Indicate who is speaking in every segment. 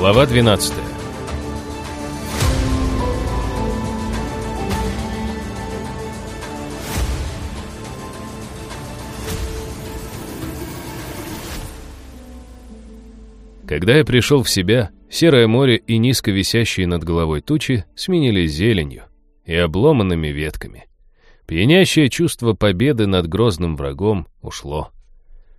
Speaker 1: Глава 12 Когда я пришел в себя, серое море и низко висящие над головой тучи сменились зеленью и обломанными ветками. Пьянящее чувство победы над грозным врагом ушло.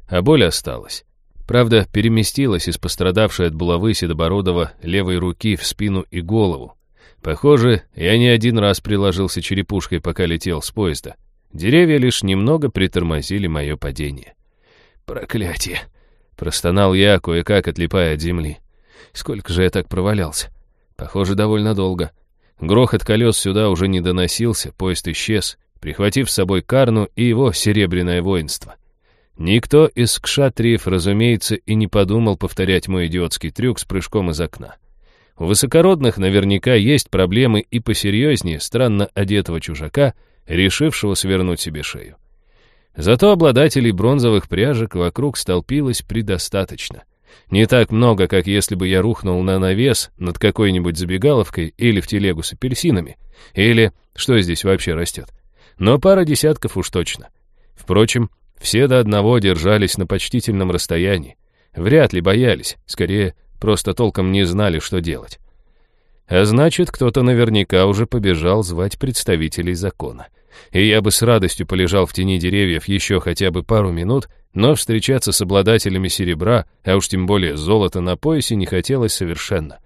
Speaker 1: А боль осталась. Правда, переместилась из пострадавшей от булавы Седобородова левой руки в спину и голову. Похоже, я не один раз приложился черепушкой, пока летел с поезда. Деревья лишь немного притормозили мое падение. «Проклятие!» Простонал я, кое-как отлипая от земли. Сколько же я так провалялся? Похоже, довольно долго. Грохот колес сюда уже не доносился, поезд исчез, прихватив с собой Карну и его серебряное воинство. Никто из кшатриев, разумеется, и не подумал повторять мой идиотский трюк с прыжком из окна. У высокородных наверняка есть проблемы и посерьезнее странно одетого чужака, решившего свернуть себе шею. Зато обладателей бронзовых пряжек вокруг столпилось предостаточно. Не так много, как если бы я рухнул на навес над какой-нибудь забегаловкой или в телегу с апельсинами, или что здесь вообще растет. Но пара десятков уж точно. Впрочем, все до одного держались на почтительном расстоянии. Вряд ли боялись, скорее, просто толком не знали, что делать. А значит, кто-то наверняка уже побежал звать представителей закона и я бы с радостью полежал в тени деревьев еще хотя бы пару минут, но встречаться с обладателями серебра, а уж тем более золота на поясе не хотелось совершенно.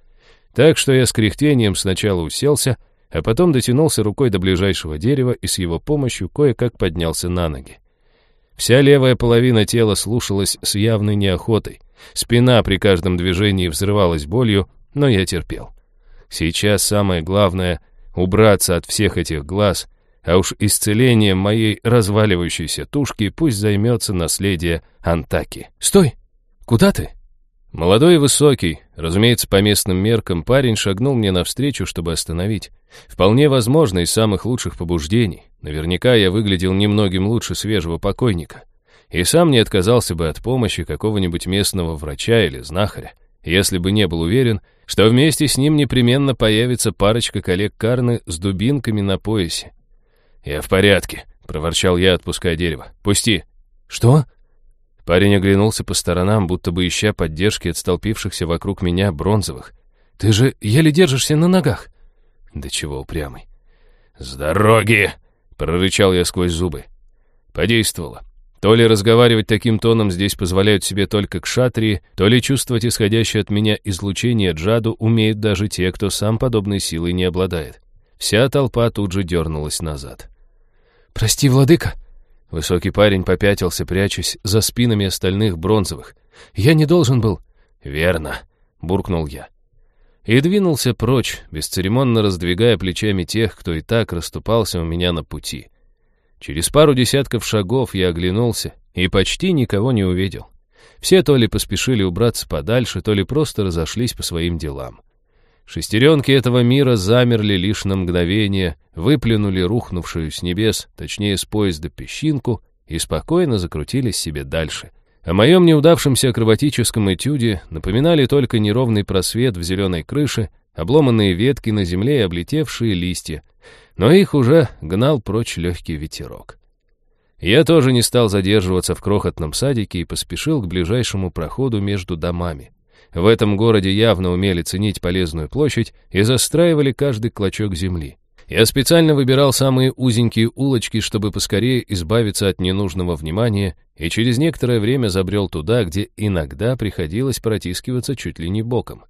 Speaker 1: Так что я с кряхтением сначала уселся, а потом дотянулся рукой до ближайшего дерева и с его помощью кое-как поднялся на ноги. Вся левая половина тела слушалась с явной неохотой. Спина при каждом движении взрывалась болью, но я терпел. Сейчас самое главное — убраться от всех этих глаз а уж исцелением моей разваливающейся тушки пусть займется наследие Антаки. «Стой! Куда ты?» Молодой и высокий, разумеется, по местным меркам, парень шагнул мне навстречу, чтобы остановить. Вполне возможно, из самых лучших побуждений. Наверняка я выглядел немногим лучше свежего покойника. И сам не отказался бы от помощи какого-нибудь местного врача или знахаря, если бы не был уверен, что вместе с ним непременно появится парочка коллег Карны с дубинками на поясе. «Я в порядке», — проворчал я, отпуская дерево. «Пусти». «Что?» Парень оглянулся по сторонам, будто бы ища поддержки от столпившихся вокруг меня бронзовых. «Ты же еле держишься на ногах». «Да чего упрямый». «С дороги!» — прорычал я сквозь зубы. Подействовало. То ли разговаривать таким тоном здесь позволяют себе только кшатрии, то ли чувствовать исходящее от меня излучение джаду умеют даже те, кто сам подобной силой не обладает. Вся толпа тут же дернулась назад. «Прости, владыка!» Высокий парень попятился, прячась за спинами остальных бронзовых. «Я не должен был...» «Верно», — буркнул я. И двинулся прочь, бесцеремонно раздвигая плечами тех, кто и так расступался у меня на пути. Через пару десятков шагов я оглянулся и почти никого не увидел. Все то ли поспешили убраться подальше, то ли просто разошлись по своим делам. Шестеренки этого мира замерли лишь на мгновение, выплюнули рухнувшую с небес, точнее с поезда песчинку, и спокойно закрутились себе дальше. О моем неудавшемся акробатическом этюде напоминали только неровный просвет в зеленой крыше, обломанные ветки на земле и облетевшие листья, но их уже гнал прочь легкий ветерок. Я тоже не стал задерживаться в крохотном садике и поспешил к ближайшему проходу между домами. В этом городе явно умели ценить полезную площадь и застраивали каждый клочок земли. Я специально выбирал самые узенькие улочки, чтобы поскорее избавиться от ненужного внимания, и через некоторое время забрел туда, где иногда приходилось протискиваться чуть ли не боком.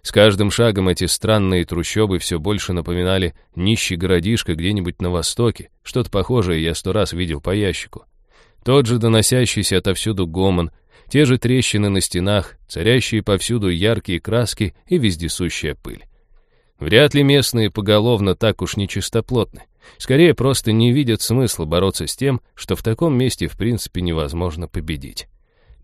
Speaker 1: С каждым шагом эти странные трущобы все больше напоминали нищий городишко где-нибудь на востоке, что-то похожее я сто раз видел по ящику. Тот же доносящийся отовсюду гомон, те же трещины на стенах, царящие повсюду яркие краски и вездесущая пыль. Вряд ли местные поголовно так уж нечистоплотны. Скорее, просто не видят смысла бороться с тем, что в таком месте в принципе невозможно победить.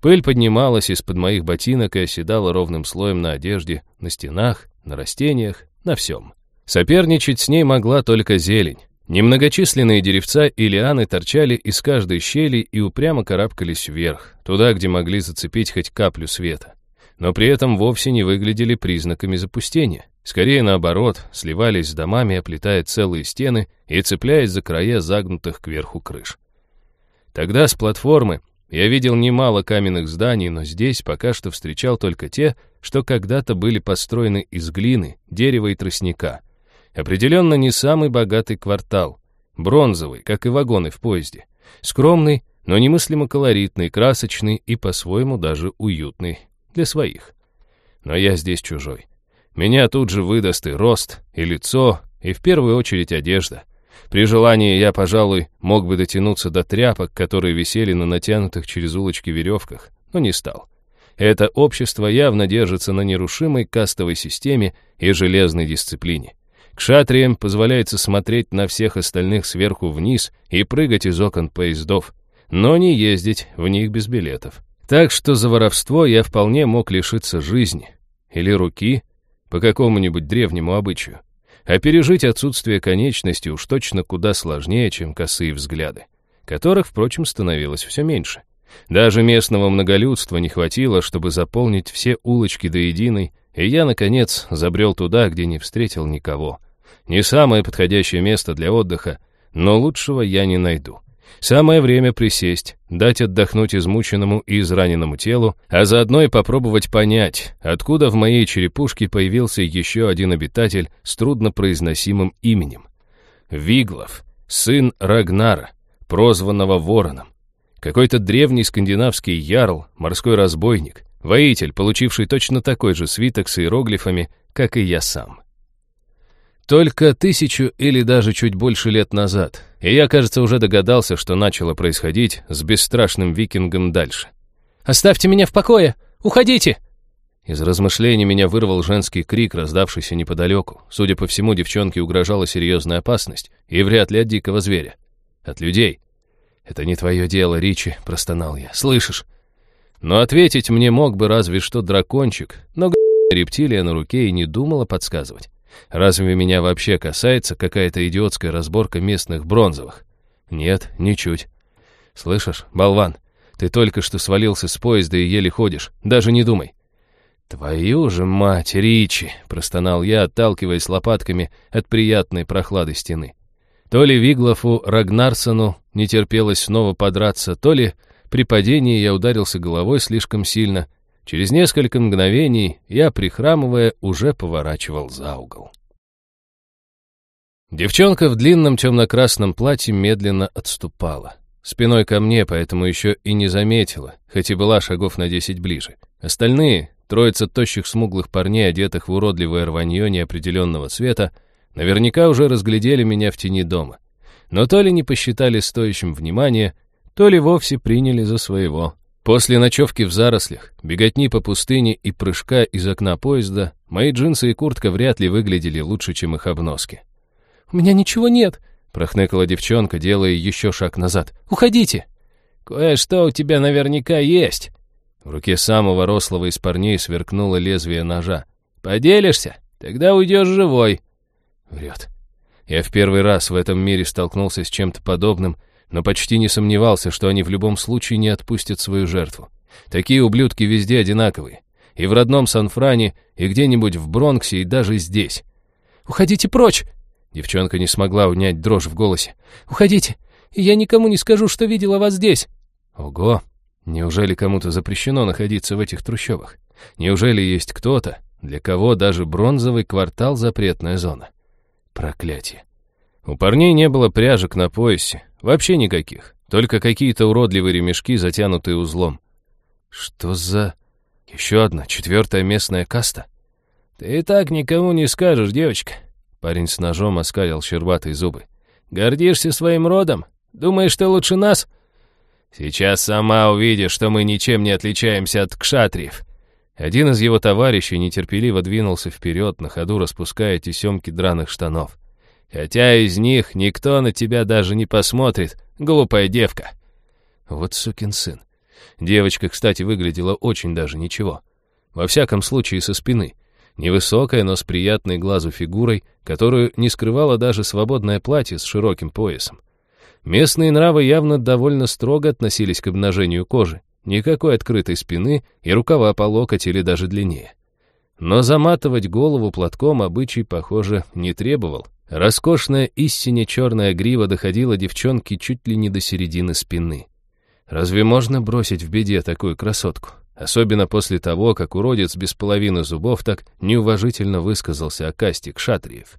Speaker 1: Пыль поднималась из-под моих ботинок и оседала ровным слоем на одежде, на стенах, на растениях, на всем. Соперничать с ней могла только зелень. Немногочисленные деревца и лианы торчали из каждой щели и упрямо карабкались вверх, туда, где могли зацепить хоть каплю света. но при этом вовсе не выглядели признаками запустения. Скорее наоборот, сливались с домами, оплетая целые стены и цепляясь за края загнутых кверху крыш. Тогда с платформы я видел немало каменных зданий, но здесь пока что встречал только те, что когда-то были построены из глины, дерева и тростника. Определенно не самый богатый квартал. Бронзовый, как и вагоны в поезде. Скромный, но немыслимо колоритный, красочный и по-своему даже уютный для своих. Но я здесь чужой. Меня тут же выдаст и рост, и лицо, и в первую очередь одежда. При желании я, пожалуй, мог бы дотянуться до тряпок, которые висели на натянутых через улочки веревках, но не стал. Это общество явно держится на нерушимой кастовой системе и железной дисциплине. К шатриям позволяется смотреть на всех остальных сверху вниз и прыгать из окон поездов, но не ездить в них без билетов. Так что за воровство я вполне мог лишиться жизни или руки по какому-нибудь древнему обычаю. А пережить отсутствие конечности уж точно куда сложнее, чем косые взгляды, которых, впрочем, становилось все меньше. Даже местного многолюдства не хватило, чтобы заполнить все улочки до единой, и я, наконец, забрел туда, где не встретил никого. Не самое подходящее место для отдыха, но лучшего я не найду. Самое время присесть, дать отдохнуть измученному и израненному телу, а заодно и попробовать понять, откуда в моей черепушке появился еще один обитатель с труднопроизносимым именем. Виглов, сын Рагнара, прозванного Вороном. Какой-то древний скандинавский ярл, морской разбойник, воитель, получивший точно такой же свиток с иероглифами, как и я сам. Только тысячу или даже чуть больше лет назад, и я, кажется, уже догадался, что начало происходить с бесстрашным викингом дальше.
Speaker 2: «Оставьте меня в покое! Уходите!»
Speaker 1: Из размышлений меня вырвал женский крик, раздавшийся неподалеку. Судя по всему, девчонке угрожала серьезная опасность, и вряд ли от дикого зверя. От людей. «Это не твое дело, Ричи», — простонал я. «Слышишь?» Но ответить мне мог бы разве что дракончик, но рептилия на руке и не думала подсказывать. Разве меня вообще касается какая-то идиотская разборка местных бронзовых? Нет, ничуть. Слышишь, болван, ты только что свалился с поезда и еле ходишь. Даже не думай. «Твою же мать, Ричи!» — простонал я, отталкиваясь лопатками от приятной прохлады стены. То ли Виглофу Рагнарсону не терпелось снова подраться, то ли при падении я ударился головой слишком сильно, Через несколько мгновений я, прихрамывая, уже поворачивал за угол. Девчонка в длинном темно-красном платье медленно отступала. Спиной ко мне, поэтому еще и не заметила, хоть и была шагов на десять ближе. Остальные, троица тощих смуглых парней, одетых в уродливое рванье неопределенного цвета, наверняка уже разглядели меня в тени дома. Но то ли не посчитали стоящим внимания, то ли вовсе приняли за своего. После ночевки в зарослях, беготни по пустыне и прыжка из окна поезда, мои джинсы и куртка вряд ли выглядели лучше, чем их обноски.
Speaker 2: «У меня ничего нет», —
Speaker 1: прохныкала девчонка, делая еще шаг назад.
Speaker 2: «Уходите!»
Speaker 3: «Кое-что у тебя наверняка есть».
Speaker 1: В руке самого рослого из парней сверкнуло лезвие ножа.
Speaker 3: «Поделишься? Тогда уйдешь живой».
Speaker 1: Врет. Я в первый раз в этом мире столкнулся с чем-то подобным но почти не сомневался, что они в любом случае не отпустят свою жертву. Такие ублюдки везде одинаковые. И в родном Сан-Фране, и где-нибудь в Бронксе, и даже здесь.
Speaker 2: «Уходите прочь!»
Speaker 1: Девчонка не смогла унять дрожь в голосе.
Speaker 2: «Уходите! Я никому не скажу, что видела вас здесь!»
Speaker 1: Ого! Неужели кому-то запрещено находиться в этих трущобах? Неужели есть кто-то, для кого даже бронзовый квартал — запретная зона? Проклятие. У парней не было пряжек на поясе, вообще никаких, только какие-то уродливые ремешки, затянутые узлом. Что за... Еще одна, четвертая местная каста?
Speaker 3: Ты и так никому не скажешь, девочка.
Speaker 1: Парень с ножом оскалил щербатые зубы.
Speaker 3: Гордишься своим родом? Думаешь, ты лучше нас?
Speaker 1: Сейчас сама увидишь, что мы ничем не отличаемся от кшатриев. Один из его товарищей нетерпеливо двинулся вперед, на ходу распуская тесемки драных штанов. Хотя из них никто на тебя даже не посмотрит, глупая девка. Вот сукин сын. Девочка, кстати, выглядела очень даже ничего. Во всяком случае, со спины. Невысокая, но с приятной глазу фигурой, которую не скрывало даже свободное платье с широким поясом. Местные нравы явно довольно строго относились к обнажению кожи. никакой открытой спины и рукава по локоть или даже длиннее. Но заматывать голову платком обычай, похоже, не требовал. Роскошная истине черная грива доходила девчонке чуть ли не до середины спины. Разве можно бросить в беде такую красотку? Особенно после того, как уродец без половины зубов так неуважительно высказался о касте Кшатриев.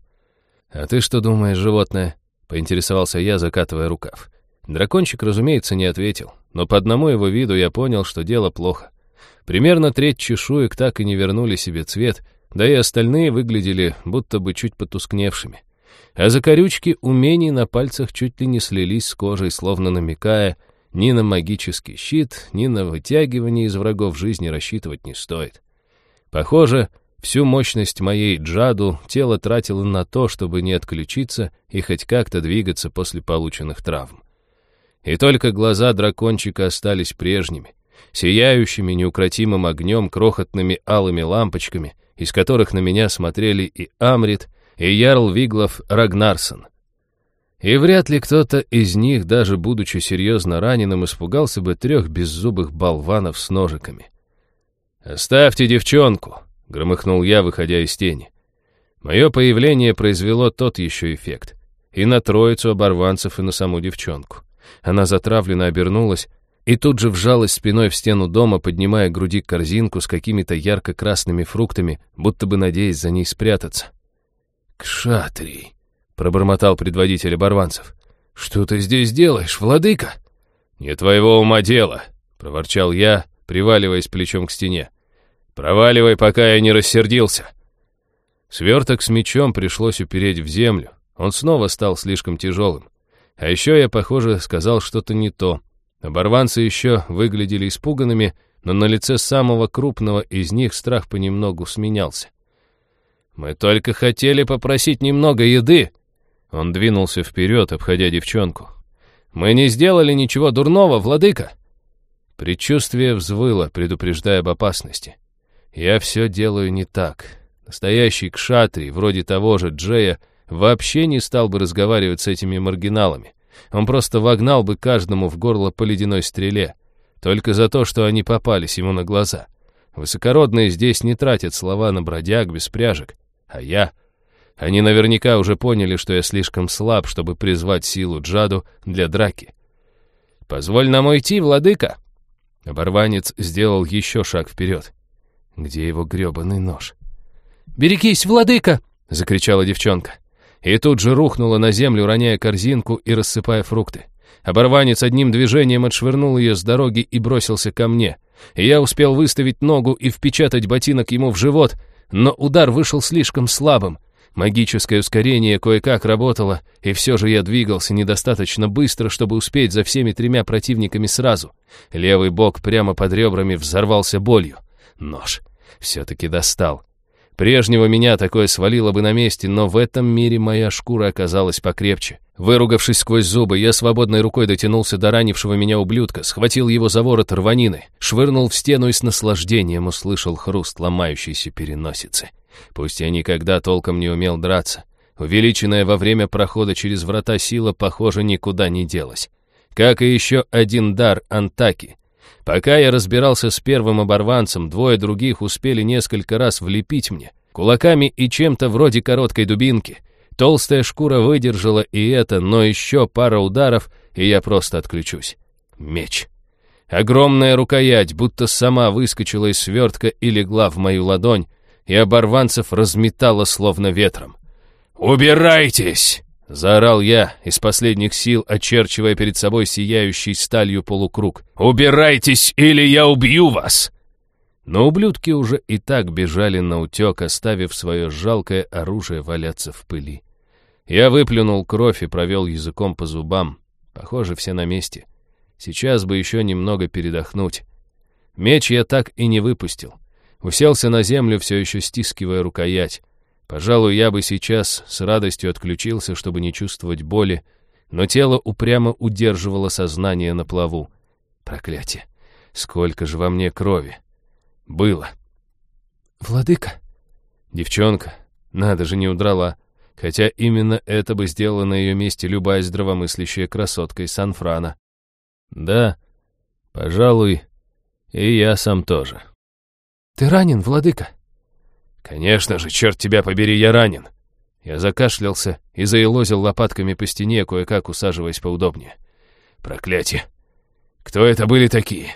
Speaker 1: «А ты что думаешь, животное?» — поинтересовался я, закатывая рукав. Дракончик, разумеется, не ответил, но по одному его виду я понял, что дело плохо. Примерно треть чешуек так и не вернули себе цвет, да и остальные выглядели будто бы чуть потускневшими. А закорючки умений на пальцах чуть ли не слились с кожей, словно намекая, ни на магический щит, ни на вытягивание из врагов жизни рассчитывать не стоит. Похоже, всю мощность моей джаду тело тратило на то, чтобы не отключиться и хоть как-то двигаться после полученных травм. И только глаза дракончика остались прежними, сияющими неукротимым огнем крохотными алыми лампочками, из которых на меня смотрели и Амрит, и Ярл Виглов Рагнарсон. И вряд ли кто-то из них, даже будучи серьезно раненым, испугался бы трех беззубых болванов с ножиками. «Оставьте девчонку!» — громыхнул я, выходя из тени. Мое появление произвело тот еще эффект. И на троицу оборванцев, и на саму девчонку. Она затравленно обернулась и тут же вжалась спиной в стену дома, поднимая к груди корзинку с какими-то ярко-красными фруктами, будто бы надеясь за ней спрятаться. «Кшатрий!» — пробормотал предводитель оборванцев. «Что ты здесь делаешь, владыка?» «Не твоего ума дело!» — проворчал я, приваливаясь плечом к стене. «Проваливай, пока я не рассердился!» Сверток с мечом пришлось упереть в землю. Он снова стал слишком тяжелым. А еще я, похоже, сказал что-то не то. Оборванцы еще выглядели испуганными, но на лице самого крупного из них страх понемногу сменялся. «Мы только хотели попросить немного еды!» Он двинулся вперед, обходя девчонку. «Мы не сделали ничего дурного, владыка!» Предчувствие взвыло, предупреждая об опасности. «Я все делаю не так. Настоящий кшатри, вроде того же Джея, вообще не стал бы разговаривать с этими маргиналами. Он просто вогнал бы каждому в горло по ледяной стреле. Только за то, что они попались ему на глаза. Высокородные здесь не тратят слова на бродяг без пряжек. А я... Они наверняка уже поняли, что я слишком слаб, чтобы призвать силу Джаду для драки. «Позволь нам уйти, владыка!» Оборванец сделал еще шаг вперед. Где его гребаный нож?
Speaker 2: «Берегись, владыка!» — закричала девчонка.
Speaker 1: И тут же рухнула на землю, роняя корзинку и рассыпая фрукты. Оборванец одним движением отшвырнул ее с дороги и бросился ко мне. Я успел выставить ногу и впечатать ботинок ему в живот, но удар вышел слишком слабым. Магическое ускорение кое-как работало, и все же я двигался недостаточно быстро, чтобы успеть за всеми тремя противниками сразу. Левый бок прямо под ребрами взорвался болью. Нож. Все-таки достал. Прежнего меня такое свалило бы на месте, но в этом мире моя шкура оказалась покрепче. Выругавшись сквозь зубы, я свободной рукой дотянулся до ранившего меня ублюдка, схватил его за ворот рванины, швырнул в стену и с наслаждением услышал хруст ломающейся переносицы. Пусть я никогда толком не умел драться. Увеличенная во время прохода через врата сила, похоже, никуда не делась. Как и еще один дар Антаки, Пока я разбирался с первым оборванцем, двое других успели несколько раз влепить мне, кулаками и чем-то вроде короткой дубинки. Толстая шкура выдержала и это, но еще пара ударов, и я просто отключусь. Меч. Огромная рукоять, будто сама выскочила из свертка и легла в мою ладонь, и оборванцев разметала словно ветром. «Убирайтесь!» Заорал я, из последних сил очерчивая перед собой сияющий сталью полукруг. «Убирайтесь, или я убью вас!» Но ублюдки уже и так бежали на утек, оставив свое жалкое оружие валяться в пыли. Я выплюнул кровь и провел языком по зубам. Похоже, все на месте. Сейчас бы еще немного передохнуть. Меч я так и не выпустил. Уселся на землю, все еще стискивая рукоять. Пожалуй, я бы сейчас с радостью отключился, чтобы не чувствовать боли, но тело упрямо удерживало сознание на плаву. Проклятие! Сколько же во мне крови! Было!
Speaker 2: «Владыка!»
Speaker 1: Девчонка, надо же, не удрала. Хотя именно это бы сделала на ее месте любая здравомыслящая красотка из Сан-Франа. Да, пожалуй, И я сам тоже.
Speaker 2: «Ты ранен, владыка?»
Speaker 1: «Конечно же, черт тебя побери, я ранен!» Я закашлялся и заелозил лопатками по стене, кое-как усаживаясь поудобнее. «Проклятие! Кто это были такие?